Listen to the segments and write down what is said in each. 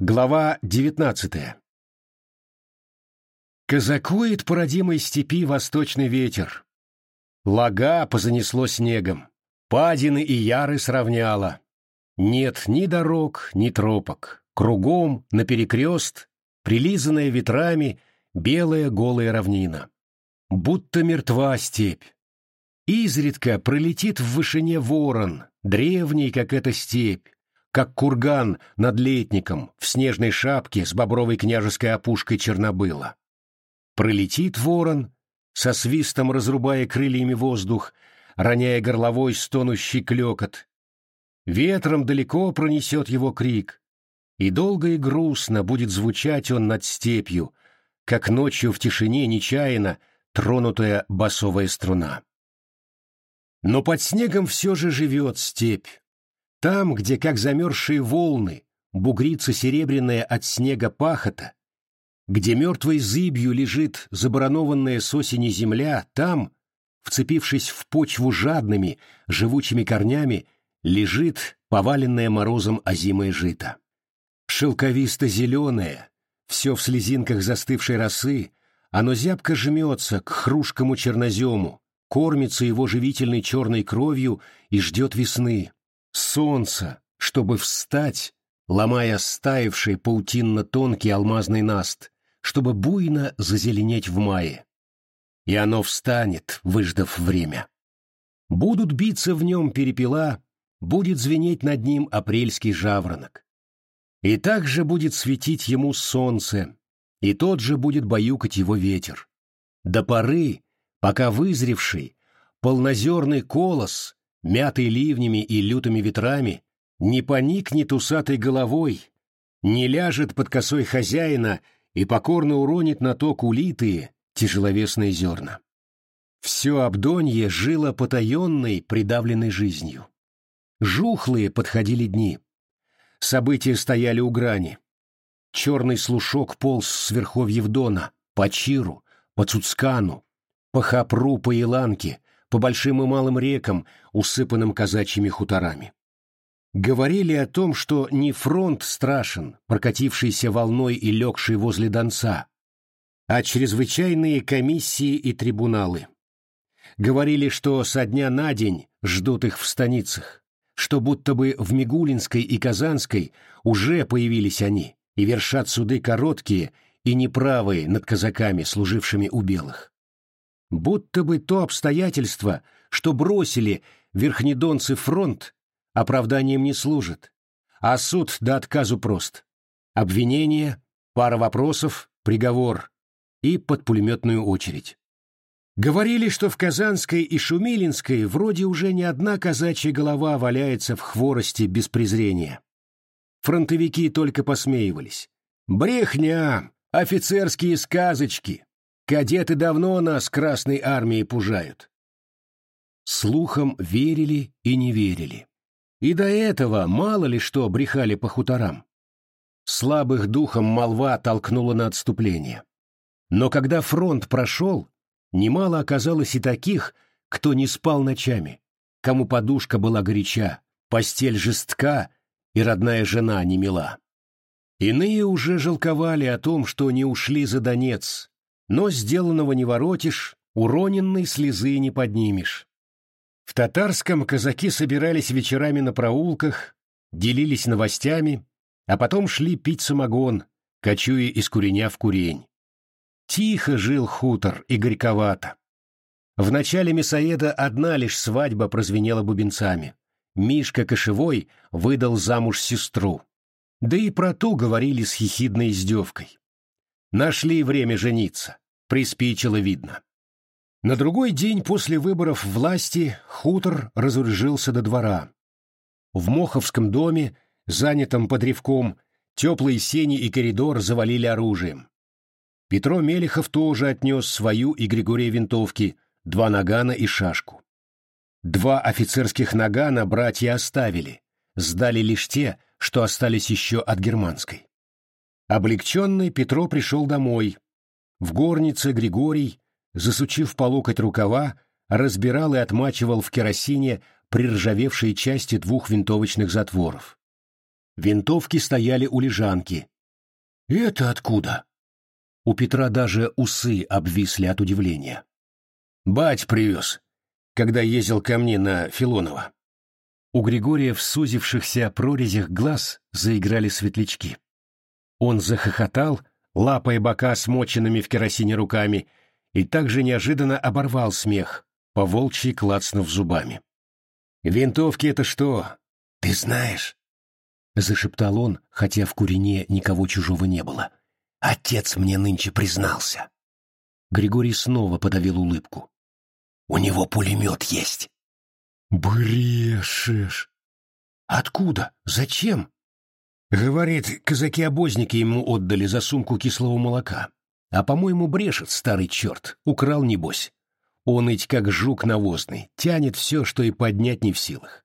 Глава девятнадцатая. Казакует по родимой степи восточный ветер. Лага позанесло снегом, падины и яры сравняло. Нет ни дорог, ни тропок. Кругом, наперекрест, прилизанная ветрами, белая голая равнина. Будто мертва степь. Изредка пролетит в вышине ворон, древний, как эта степь, как курган над летником в снежной шапке с бобровой княжеской опушкой Чернобыла. Пролетит ворон, со свистом разрубая крыльями воздух, роняя горловой стонущий клекот. Ветром далеко пронесет его крик, и долго и грустно будет звучать он над степью, как ночью в тишине нечаянно тронутая басовая струна. Но под снегом все же живет степь, там, где, как замерзшие волны, бугрится серебряная от снега пахота, где мертвой зыбью лежит забаранованная с осени земля, там, вцепившись в почву жадными, живучими корнями, лежит поваленное морозом озимое жито. Шелковисто-зеленое, все в слезинках застывшей росы, оно зябко жмется к хрушкому чернозему, кормится его живительной черной кровью и ждет весны, солнца, чтобы встать, ломая стаивший паутинно-тонкий алмазный наст, чтобы буйно зазеленеть в мае. И оно встанет, выждав время. Будут биться в нем перепела, будет звенеть над ним апрельский жаворонок. И так же будет светить ему солнце, и тот же будет баюкать его ветер. До поры, пока вызревший, полнозерный колос мятый ливнями и лютыми ветрами, не поникнет усатой головой, не ляжет под косой хозяина и покорно уронит на ток улитые тяжеловесные зерна. Все Абдонье жило потаенной, придавленной жизнью. Жухлые подходили дни. События стояли у грани. Черный слушок полз с верховьев Дона, по Чиру, по Цуцкану, по Хапру, по Иланке, по большим и малым рекам, усыпанным казачьими хуторами. Говорили о том, что не фронт страшен, прокатившийся волной и легший возле Донца, а чрезвычайные комиссии и трибуналы. Говорили, что со дня на день ждут их в станицах, что будто бы в Мигулинской и Казанской уже появились они и вершат суды короткие и неправые над казаками, служившими у белых. Будто бы то обстоятельство, что бросили верхнедонцы фронт, оправданием не служит, а суд до отказу прост. Обвинение, пара вопросов, приговор и под пулеметную очередь. Говорили, что в Казанской и Шумилинской вроде уже не одна казачья голова валяется в хворости без презрения. Фронтовики только посмеивались. «Брехня! Офицерские сказочки! Кадеты давно нас Красной Армией пужают. Слухам верили и не верили. И до этого мало ли что брехали по хуторам. Слабых духом молва толкнула на отступление. Но когда фронт прошел, немало оказалось и таких, кто не спал ночами, кому подушка была горяча, постель жестка и родная жена не мила. Иные уже жалковали о том, что не ушли за Донец, но сделанного не воротишь, уроненной слезы не поднимешь. В татарском казаки собирались вечерами на проулках, делились новостями, а потом шли пить самогон, кочуя из куреня в курень. Тихо жил хутор и горьковато. В начале Мясоеда одна лишь свадьба прозвенела бубенцами. Мишка Кошевой выдал замуж сестру. Да и про ту говорили с хихидной издевкой. Нашли время жениться. Приспичило видно. На другой день после выборов власти хутор разоружился до двора. В Моховском доме, занятом под ревком, теплые сени и коридор завалили оружием. Петро Мелехов тоже отнес свою и Григория винтовки, два нагана и шашку. Два офицерских нагана братья оставили, сдали лишь те, что остались еще от германской. Облегченный Петро пришел домой. В горнице Григорий, засучив по локоть рукава, разбирал и отмачивал в керосине приржавевшие части двух винтовочных затворов. Винтовки стояли у лежанки. «Это откуда?» У Петра даже усы обвисли от удивления. «Бать привез, когда ездил ко мне на Филонова». У Григория в сузившихся прорезях глаз заиграли светлячки. Он захохотал, лапая бока смоченными в керосине руками, и также неожиданно оборвал смех, по волчьи клацнув зубами. «Винтовки — это что? Ты знаешь?» — зашептал он, хотя в курине никого чужого не было. «Отец мне нынче признался». Григорий снова подавил улыбку. «У него пулемет есть». «Брешешь!» «Откуда? Зачем?» Говорит, казаки-обозники ему отдали за сумку кислого молока. А, по-моему, брешет старый черт, украл небось. Он ведь как жук навозный, тянет все, что и поднять не в силах.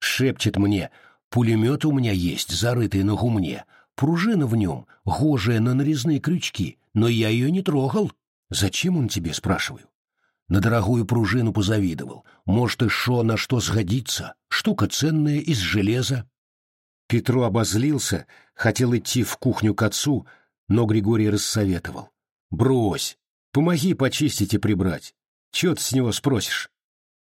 Шепчет мне, пулемет у меня есть, зарытый на гумне, пружина в нем, гожая на нарезные крючки, но я ее не трогал. Зачем он тебе, спрашиваю? На дорогую пружину позавидовал. Может, и шо на что сгодится, штука ценная из железа. Петру обозлился, хотел идти в кухню к отцу, но Григорий рассоветовал. «Брось, помоги почистить и прибрать. Чего ты с него спросишь?»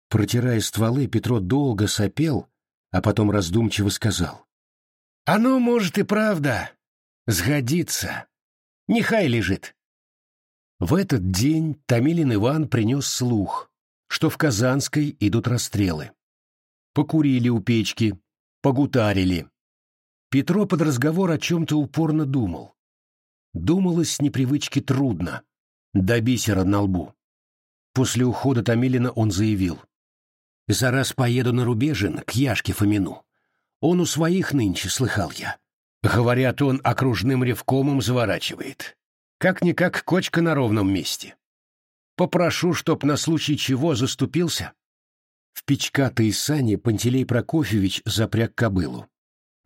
Протирая стволы, Петро долго сопел, а потом раздумчиво сказал. «Оно, может, и правда. Сгодится. Нехай лежит». В этот день Томилин Иван принес слух, что в Казанской идут расстрелы. Покурили у печки, погутарили. Петро под разговор о чем-то упорно думал. Думалось с непривычки трудно, до бисера на лбу. После ухода Томилина он заявил. «Зараз поеду на Рубежин к Яшке Фомину. Он у своих нынче, слыхал я. Говорят, он окружным ревкомом заворачивает. Как-никак кочка на ровном месте. Попрошу, чтоб на случай чего заступился». В печкатые сани Пантелей Прокофьевич запряг кобылу.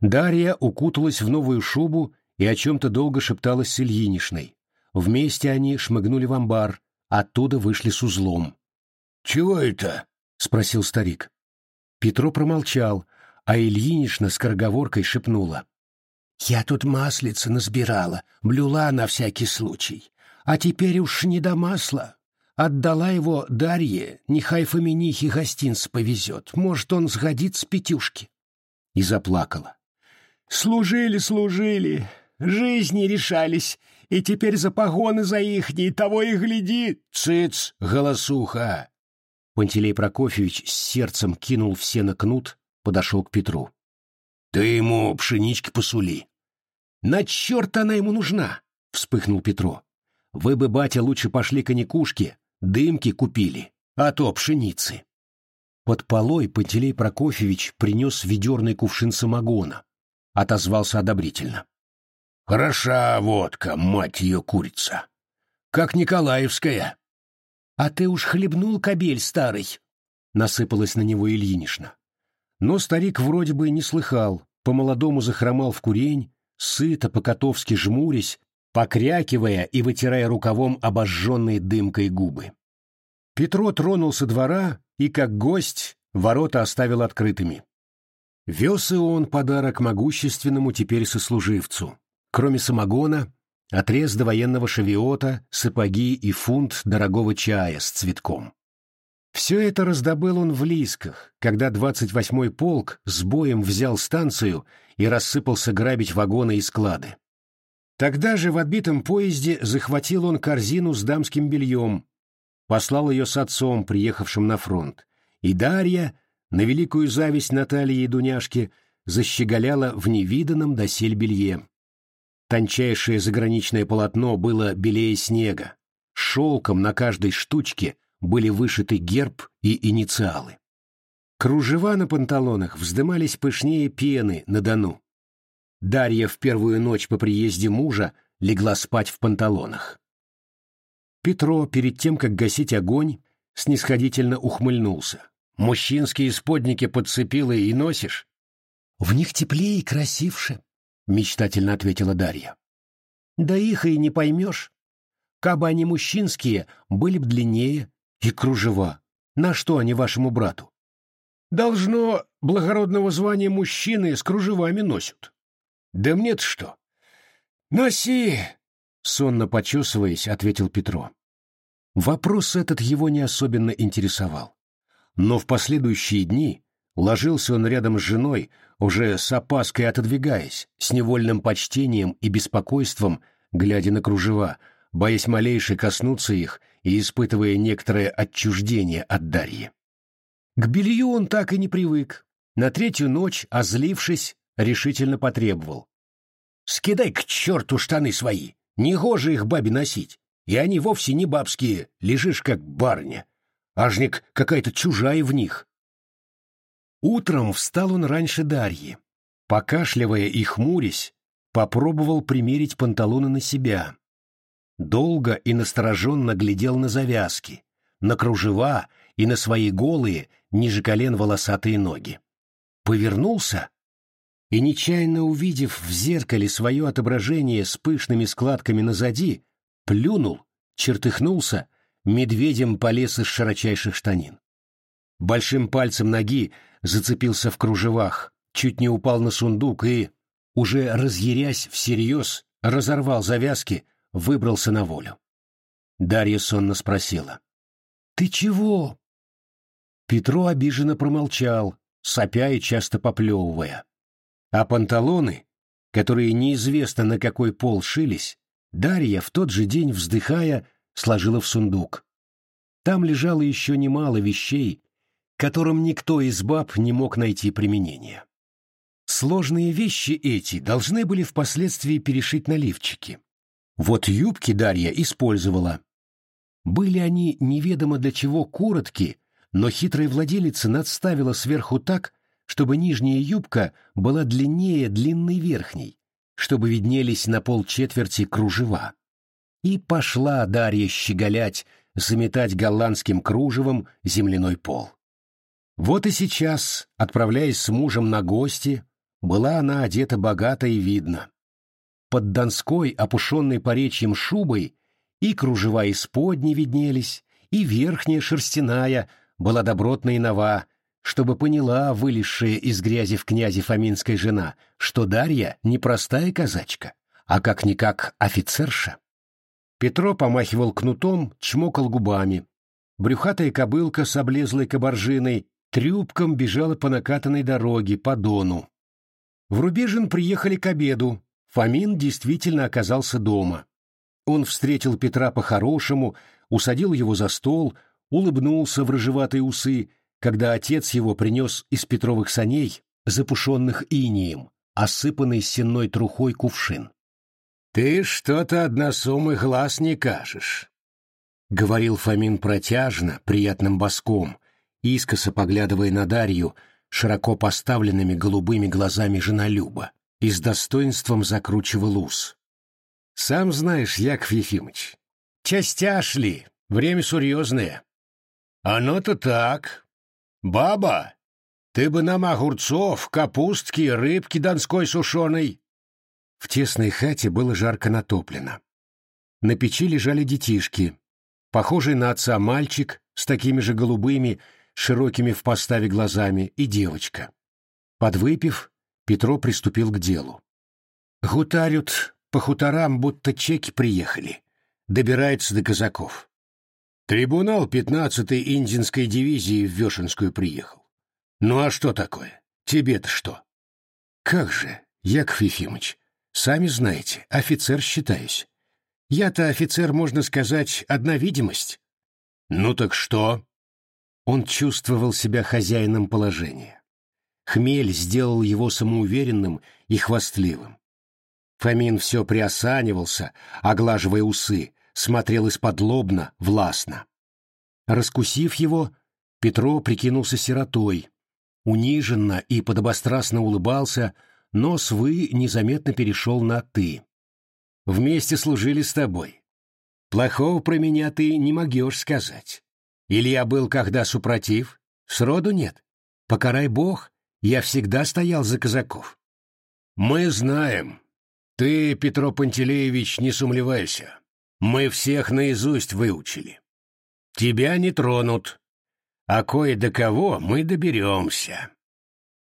Дарья укуталась в новую шубу и о чем-то долго шепталась с Ильинишной. Вместе они шмыгнули в амбар, Оттуда вышли с узлом. «Чего это?» — спросил старик. Петро промолчал, а Ильинична с корговоркой шепнула. «Я тут маслица насбирала, блюла на всякий случай. А теперь уж не до масла. Отдала его Дарье, нехай Фоминихе гостинц повезет. Может, он сгодится Петюшке». И заплакала. «Служили, служили, жизни решались, и теперь за погоны за ихней того и гляди. Цыц, голосуха! Пантелей Прокофьевич с сердцем кинул все на кнут, подошел к Петру. Ты ему пшенички посули. На черт она ему нужна, вспыхнул Петро. Вы бы, батя, лучше пошли коньякушки, дымки купили, а то пшеницы. Под полой Пантелей Прокофьевич принес ведерный кувшин самогона. Отозвался одобрительно. Хороша водка, мать ее курица. Как Николаевская. А ты уж хлебнул, кобель старый, насыпалась на него Ильинишна. Но старик вроде бы не слыхал, по-молодому захромал в курень, сыто по-котовски жмурясь, покрякивая и вытирая рукавом обожженные дымкой губы. Петро тронулся двора и, как гость, ворота оставил открытыми. Вез и он подарок могущественному теперь сослуживцу, Кроме самогона, отрез до военного шавиота, сапоги и фунт дорогого чая с цветком. Все это раздобыл он в Лисках, когда 28-й полк с боем взял станцию и рассыпался грабить вагоны и склады. Тогда же в отбитом поезде захватил он корзину с дамским бельем, послал ее с отцом, приехавшим на фронт, и Дарья, на великую зависть Натальи и Дуняшки, защеголяла в невиданном досель белье. Тончайшее заграничное полотно было белее снега. Шелком на каждой штучке были вышиты герб и инициалы. Кружева на панталонах вздымались пышнее пены на дону. Дарья в первую ночь по приезде мужа легла спать в панталонах. Петро, перед тем, как гасить огонь, снисходительно ухмыльнулся. «Мужчинские сподники подцепила и носишь?» «В них теплее и красивше», — мечтательно ответила Дарья. «Да их и не поймешь. Кабы они мужчинские, были б длиннее и кружева. На что они вашему брату?» «Должно благородного звания мужчины с кружевами носят», Да мне-то что? Носи! Сонно почесываясь, ответил Петро. Вопрос этот его не особенно интересовал. Но в последующие дни ложился он рядом с женой, уже с опаской отодвигаясь, с невольным почтением и беспокойством, глядя на кружева, боясь малейше коснуться их и испытывая некоторое отчуждение от Дарьи. К белью он так и не привык. На третью ночь, озлившись, решительно потребовал. «Скидай к черту штаны свои! Негоже их бабе носить! И они вовсе не бабские, лежишь как барыня. Ажник какая-то чужая в них. Утром встал он раньше Дарьи. Покашливая и хмурясь, попробовал примерить панталоны на себя. Долго и настороженно глядел на завязки, на кружева и на свои голые, ниже колен волосатые ноги. Повернулся и, нечаянно увидев в зеркале свое отображение с пышными складками назади, плюнул, чертыхнулся, медведем полез из широчайших штанин. Большим пальцем ноги зацепился в кружевах, чуть не упал на сундук и, уже разъярясь всерьез, разорвал завязки, выбрался на волю. Дарья сонно спросила. «Ты чего?» Петро обиженно промолчал, сопя и часто поплевывая. А панталоны, которые неизвестно на какой пол шились, Дарья в тот же день, вздыхая, сложила в сундук. Там лежало еще немало вещей, которым никто из баб не мог найти применения. Сложные вещи эти должны были впоследствии перешить на лифчики. Вот юбки Дарья использовала. Были они неведомо для чего короткие, но хитрая владелица надставила сверху так, чтобы нижняя юбка была длиннее длинной верхней, чтобы виднелись на полчетверти кружева. И пошла Дарья щеголять, заметать голландским кружевом земляной пол. Вот и сейчас, отправляясь с мужем на гости, была она одета богато и видно. Под донской, опушенной поречьем шубой, и кружева исподней виднелись, и верхняя шерстяная была добротна и нова, чтобы поняла вылезшая из грязи в князе Фоминской жена, что Дарья не простая казачка, а как-никак офицерша. Петро помахивал кнутом, чмокал губами. Брюхатая кобылка с облезлой кабаржиной трюбком бежала по накатанной дороге, по дону. В Рубежин приехали к обеду. Фомин действительно оказался дома. Он встретил Петра по-хорошему, усадил его за стол, улыбнулся в рыжеватые усы, когда отец его принес из Петровых саней, запушенных инием, осыпанный сенной трухой кувшин. «Ты что-то односумый глаз не кажешь», — говорил Фомин протяжно, приятным боском, искоса поглядывая на Дарью широко поставленными голубыми глазами женолюба и с достоинством закручивал ус. «Сам знаешь, Яков Ефимыч, частяш ли, время серьезное». «Оно-то так», «Баба, ты бы нам огурцов, капустки, рыбки донской сушеной!» В тесной хате было жарко натоплено. На печи лежали детишки. Похожий на отца мальчик с такими же голубыми, широкими в поставе глазами, и девочка. Подвыпив, Петро приступил к делу. Гутарют по хуторам, будто чеки приехали. Добираются до казаков. Трибунал 15-й Индинской дивизии в Вешенскую приехал. Ну а что такое? Тебе-то что? Как же, Яков Ефимович, сами знаете, офицер считаюсь. Я-то офицер, можно сказать, одна видимость. Ну так что? Он чувствовал себя хозяином положения. Хмель сделал его самоуверенным и хвастливым. Фомин все приосанивался, оглаживая усы, смотрел из-под лобна, властно. Раскусив его, Петро прикинулся сиротой, униженно и подобострастно улыбался, но с «вы» незаметно перешел на «ты». «Вместе служили с тобой. Плохого про меня ты не могешь сказать. Или я был когда супротив? Сроду нет. Покарай Бог, я всегда стоял за казаков». «Мы знаем. Ты, Петро Пантелеевич, не сумлевайся. Мы всех наизусть выучили. Тебя не тронут, а кое до кого мы доберемся.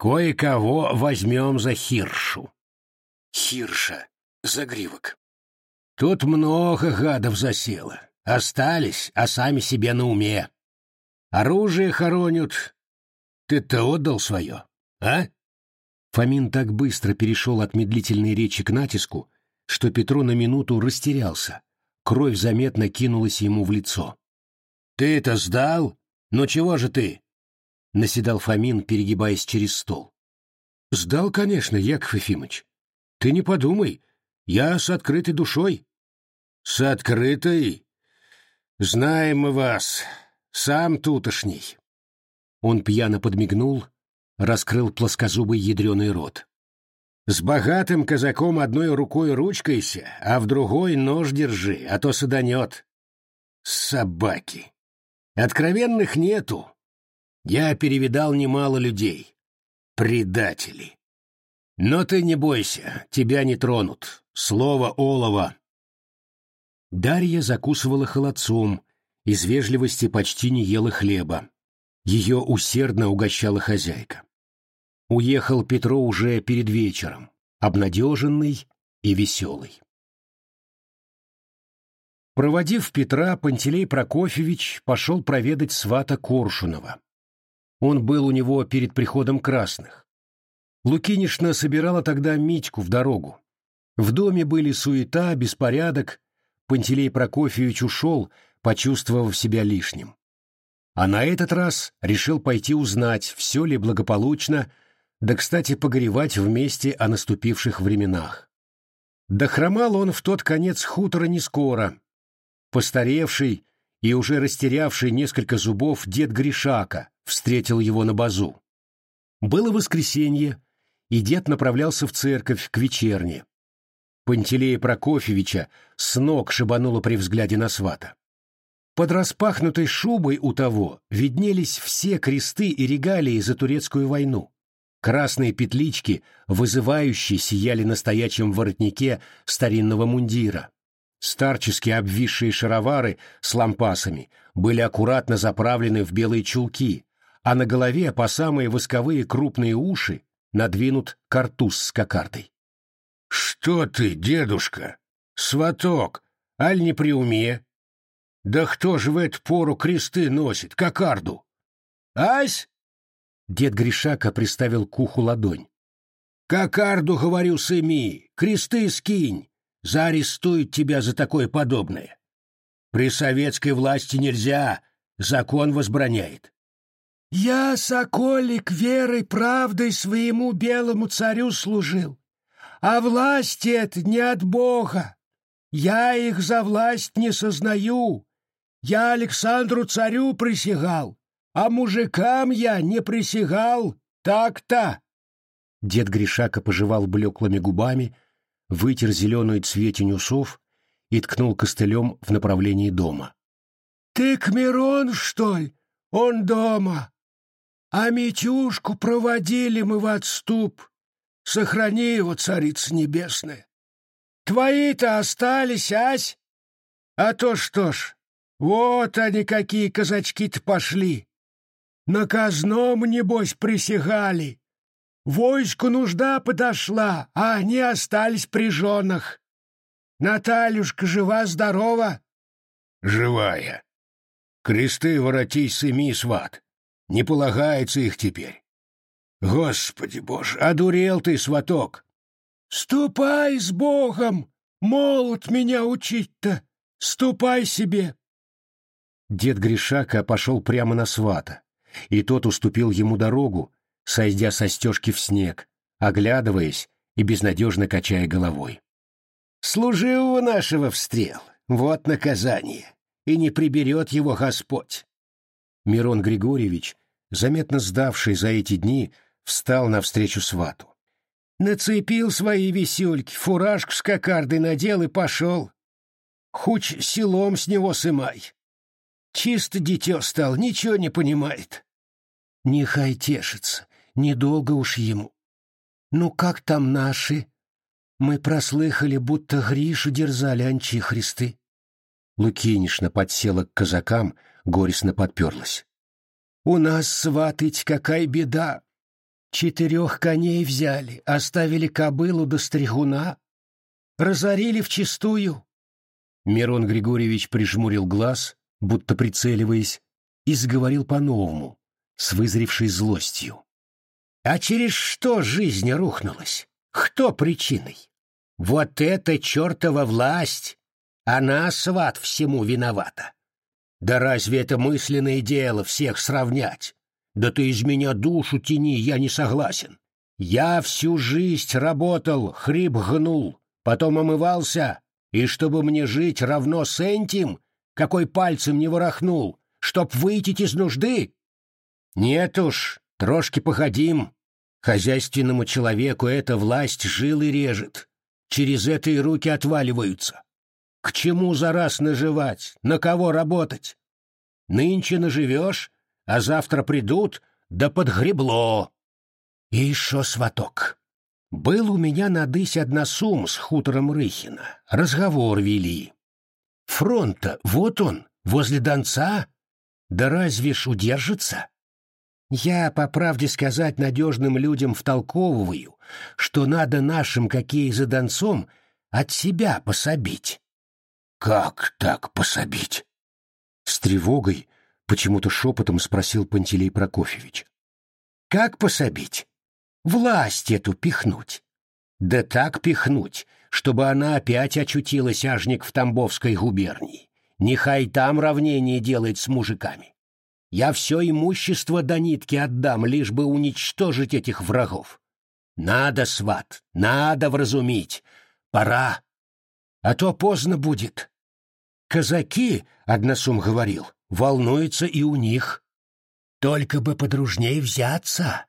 Кое-кого возьмем за хиршу. Хирша, загривок. Тут много гадов засело. Остались, а сами себе на уме. Оружие хоронят. Ты-то отдал свое, а? Фомин так быстро перешел от медлительной речи к натиску, что Петро на минуту растерялся. Кровь заметно кинулась ему в лицо. «Ты это сдал? Ну чего же ты?» — наседал Фомин, перегибаясь через стол. «Сдал, конечно, Яков Ефимыч. Ты не подумай, я с открытой душой». «С открытой? Знаем мы вас, сам тутошний». Он пьяно подмигнул, раскрыл плоскозубый ядреный рот. «С богатым казаком одной рукой ручкайся, а в другой нож держи, а то саданет. Собаки. Откровенных нету. Я перевидал немало людей. Предатели. Но ты не бойся, тебя не тронут. Слово олова». Дарья закусывала холодцом, из вежливости почти не ела хлеба. Ее усердно угощала хозяйка. Уехал Петро уже перед вечером, обнадеженный и веселый. Проводив Петра, Пантелей Прокофьевич пошел проведать свата Коршунова. Он был у него перед приходом красных. Лукинишна собирала тогда Митьку в дорогу. В доме были суета, беспорядок. Пантелей Прокофьевич ушел, почувствовав себя лишним. А на этот раз решил пойти узнать, все ли благополучно, да, кстати, погоревать вместе о наступивших временах. Дохромал он в тот конец хутора не скоро. Постаревший и уже растерявший несколько зубов дед Гришака встретил его на базу. Было воскресенье, и дед направлялся в церковь к вечерне. Пантелея Прокофьевича с ног шибануло при взгляде на свата. Под распахнутой шубой у того виднелись все кресты и регалии за турецкую войну. Красные петлички, вызывающие, сияли на стоячем воротнике старинного мундира. Старческие обвисшие шаровары с лампасами были аккуратно заправлены в белые чулки, а на голове по самые восковые крупные уши надвинут картуз с кокардой. — Что ты, дедушка? Сваток, аль не при уме? Да кто же в эту пору кресты носит, кокарду? — Ась, Дед Гришака приставил к уху ладонь. «Кокарду, говорю, сыми, кресты скинь, заарестуют тебя за такое подобное. При советской власти нельзя, закон возбраняет». «Я, соколик, верой, правдой своему белому царю служил, а власть это не от Бога. Я их за власть не сознаю. Я Александру царю присягал, а мужикам я не присягал, так-то. Дед Гришака пожевал блеклыми губами, вытер зеленую цветень усов и ткнул костылем в направлении дома. — Ты к Мирон, что ли? Он дома. А Митюшку проводили мы в отступ. Сохрани его, царица небесная. Твои-то остались, ась? А то что ж, вот они какие казачки-то пошли. На казном, небось, присягали. Войску нужда подошла, а они остались при женах. Натальюшка жива-здорова? Живая. Кресты воротись сыми, сват. Не полагается их теперь. Господи боже, одурел ты, сваток. Ступай с Богом, молот меня учить-то. Ступай себе. Дед Гришака пошел прямо на свата и тот уступил ему дорогу, сойдя со стежки в снег, оглядываясь и безнадежно качая головой. «Служил у нашего встрел, вот наказание, и не приберет его Господь!» Мирон Григорьевич, заметно сдавший за эти дни, встал навстречу свату. Нацепил свои весельки, фуражку с кокардой надел и пошел. Хуч селом с него сымай. Чисто дитё стал, ничего не понимает. Нехай тешится, недолго уж ему. Ну как там наши? Мы прослыхали, будто Гришу дерзали анчихристы. Лукинишна подсела к казакам, горестно подперлась. У нас, сватыть, какая беда! Четырех коней взяли, оставили кобылу до стригуна, разорили вчистую. Мирон Григорьевич прижмурил глаз, будто прицеливаясь, и заговорил по-новому, с вызревшей злостью. А через что жизнь рухнулась? Кто причиной? Вот эта чертова власть! Она, сват, всему виновата. Да разве это мысленное дело всех сравнять? Да ты из меня душу тяни, я не согласен. Я всю жизнь работал, хрип гнул, потом омывался, и чтобы мне жить равно с этим, какой пальцем не ворохнул, чтоб выйти из нужды? Нет уж, трошки походим. Хозяйственному человеку эта власть жилы режет, через это и руки отваливаются. К чему за раз наживать, на кого работать? Нынче наживешь, а завтра придут, да подгребло. И шо, сваток, был у меня на дысь односум с хутором Рыхина, разговор вели. Фронта, вот он, возле Донца, да разве ж удержится? Я, по правде сказать, надежным людям втолковываю, что надо нашим, какие за Донцом, от себя пособить. Как так пособить? С тревогой, почему-то шепотом спросил Пантелей Прокофьевич. Как пособить? Власть эту пихнуть. Да так пихнуть, чтобы она опять очутилась ажник в Тамбовской губернии. Нехай там равнение делает с мужиками. Я все имущество до нитки отдам, лишь бы уничтожить этих врагов. Надо, сват, надо вразумить. Пора. А то поздно будет. Казаки, односум говорил, волнуются и у них. Только бы подружней взяться.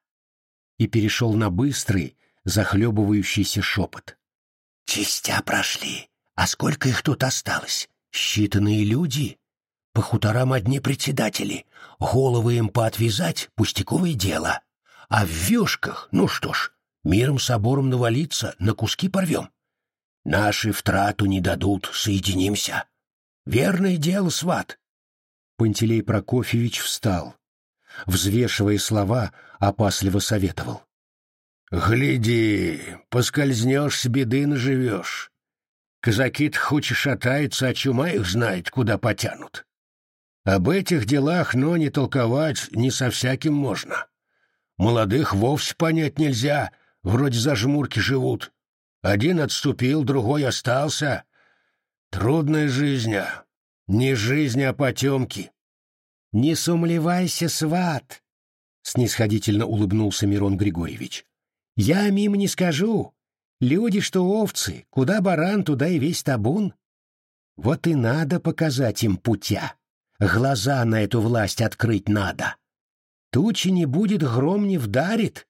И перешел на быстрый, захлебывающийся шепот. Частя прошли, а сколько их тут осталось? Считанные люди. По хуторам одни председатели. Головы им поотвязать — пустяковое дело. А в вешках, ну что ж, миром собором навалиться, на куски порвем. Наши в трату не дадут, соединимся. Верное дело, сват. Пантелей Прокофьевич встал. Взвешивая слова, опасливо советовал. «Гляди, поскользнешь, с беды наживешь. Казаки-то хоть и шатаются, а чума их знает, куда потянут. Об этих делах, но не толковать не со всяким можно. Молодых вовсе понять нельзя, вроде зажмурки живут. Один отступил, другой остался. Трудная жизнь, а. Не жизнь, а потемки. — Не сумлевайся, сват! — снисходительно улыбнулся Мирон Григорьевич. — Я мимо не скажу. Люди, что овцы, куда баран, туда и весь табун. Вот и надо показать им путя. Глаза на эту власть открыть надо. Тучи не будет, гром не вдарит.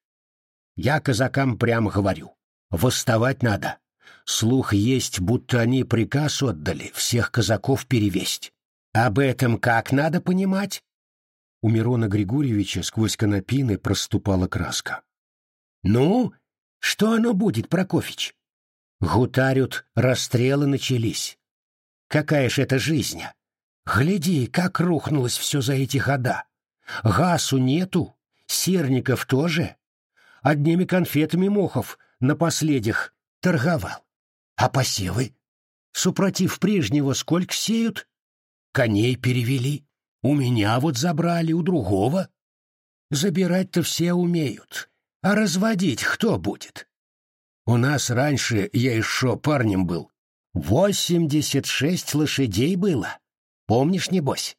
Я казакам прямо говорю. Восставать надо. Слух есть, будто они приказ отдали всех казаков перевесть. Об этом как надо понимать? У Мирона Григорьевича сквозь конопины проступала краска. Ну, что оно будет, Прокофич? Гутарют, расстрелы начались. Какая ж это жизнь? Гляди, как рухнулось все за эти года. Гасу нету, серников тоже. Одними конфетами Мохов на последних торговал. А посевы? Супротив прежнего сколько сеют? Коней перевели. У меня вот забрали, у другого. Забирать-то все умеют. А разводить кто будет? У нас раньше, я еще парнем был, восемьдесят шесть лошадей было. Помнишь, небось?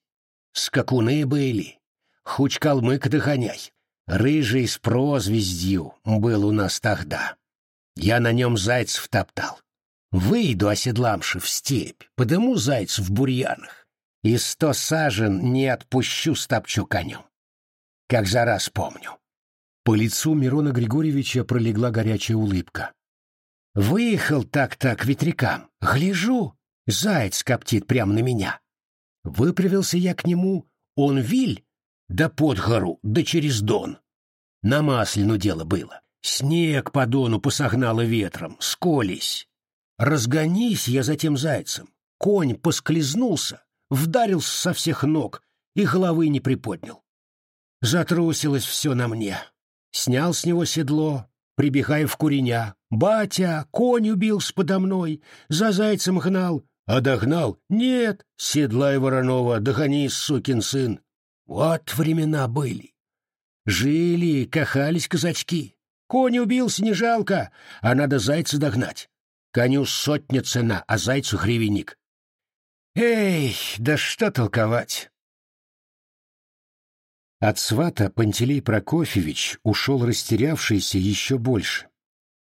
Скакуны были. Хуч калмык догоняй. Рыжий с прозвездью был у нас тогда. Я на нем зайцев топтал. Выйду оседламши в степь, подыму зайц в бурьянах, и сто сажен не отпущу, стопчу конем. Как за раз помню. По лицу Мирона Григорьевича пролегла горячая улыбка. Выехал так-так ветрякам. Гляжу, заяц коптит прямо на меня. Выправился я к нему, он виль, да под гору, да через дон. На маслину дело было. Снег по дону посогнало ветром, сколись. Разгонись я за тем зайцем. Конь поскользнулся, вдарился со всех ног и головы не приподнял. Затрусилось все на мне. Снял с него седло, прибегая в куреня. «Батя, конь убился подо мной, за зайцем гнал». «А догнал?» «Нет, седлай Воронова, догони, сукин сын». Вот времена были. Жили, кахались казачки. Конь убился, не жалко, а надо зайца догнать. Коню сотня цена, а зайцу гривенник. Эй, да что толковать? От свата Пантелей Прокофьевич ушел растерявшийся еще больше,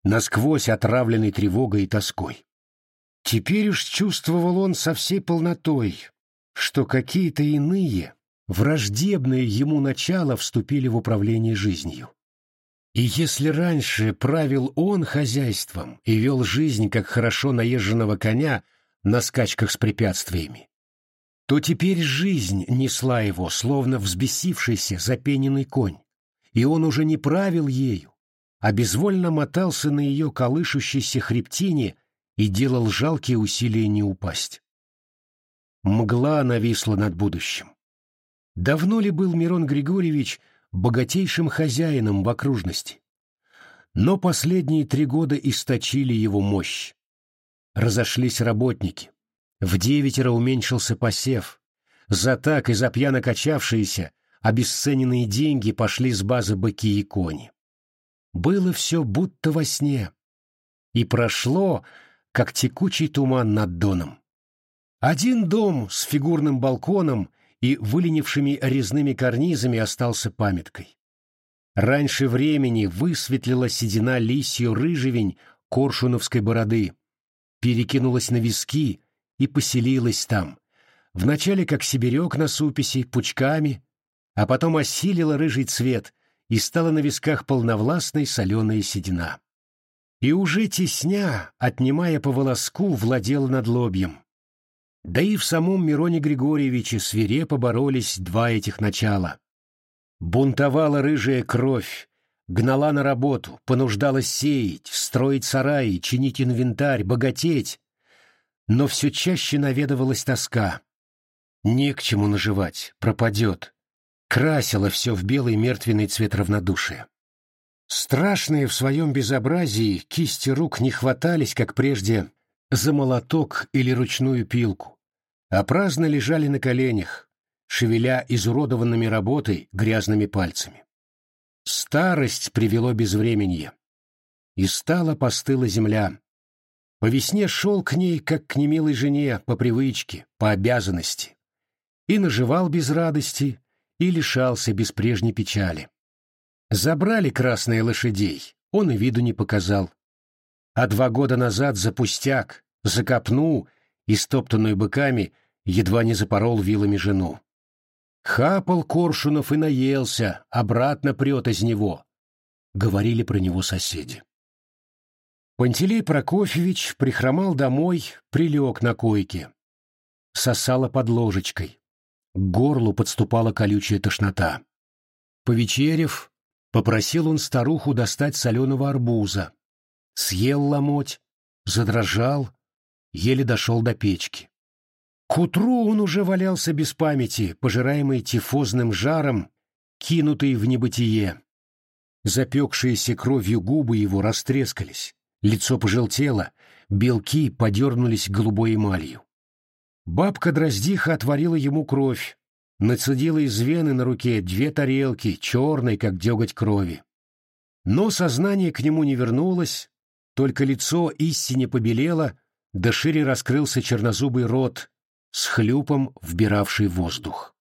насквозь отравленный тревогой и тоской. Теперь уж чувствовал он со всей полнотой, что какие-то иные, враждебные ему начала вступили в управление жизнью. И если раньше правил он хозяйством и вел жизнь как хорошо наезженного коня на скачках с препятствиями, то теперь жизнь несла его, словно взбесившийся запененный конь, и он уже не правил ею, а безвольно мотался на ее колышущейся хребтине и делал жалкие усилия не упасть. Мгла нависла над будущим. Давно ли был Мирон Григорьевич богатейшим хозяином в окружности? Но последние три года источили его мощь. Разошлись работники, в девятеро уменьшился посев. За так и за пьяно качавшиеся обесцененные деньги пошли с базы быки и кони. Было все будто во сне. И прошло, как текучий туман над доном. Один дом с фигурным балконом и выленившими резными карнизами остался памяткой. Раньше времени высветлила седина лисью рыжевень коршуновской бороды, перекинулась на виски, и поселилась там. Вначале как сибирек на суписи, пучками, а потом осилила рыжий цвет и стала на висках полновластной соленая седина. И уже тесня, отнимая по волоску, владела над лобьем. Да и в самом Мироне Григорьевиче свирепо боролись два этих начала. Бунтовала рыжая кровь, гнала на работу, понуждала сеять, строить сараи, чинить инвентарь, богатеть, но все чаще наведывалась тоска. Не к чему наживать, пропадет. Красила все в белый мертвенный цвет равнодушия. Страшные в своем безобразии кисти рук не хватались, как прежде, за молоток или ручную пилку, а праздно лежали на коленях, шевеля изуродованными работой грязными пальцами. Старость привело безвременье, и стала постыла земля, по весне шел к ней, как к немилой жене, по привычке, по обязанности. И наживал без радости, и лишался без прежней печали. Забрали красные лошадей, он и виду не показал. А два года назад за пустяк, за копну, истоптанную быками, едва не запорол вилами жену. Хапал Коршунов и наелся, обратно прет из него. Говорили про него соседи. Пантелей Прокофьевич прихромал домой, прилег на койке. Сосала под ложечкой. К горлу подступала колючая тошнота. Повечерев, попросил он старуху достать соленого арбуза. Съел ломоть, задрожал, еле дошел до печки. К утру он уже валялся без памяти, пожираемый тифозным жаром, кинутый в небытие. Запекшиеся кровью губы его растрескались. Лицо пожелтело, белки подернулись голубой эмалью. Бабка-дроздиха отварила ему кровь, нацедила из вены на руке две тарелки, черной, как деготь крови. Но сознание к нему не вернулось, только лицо истине побелело, да шире раскрылся чернозубый рот, с хлюпом вбиравший воздух.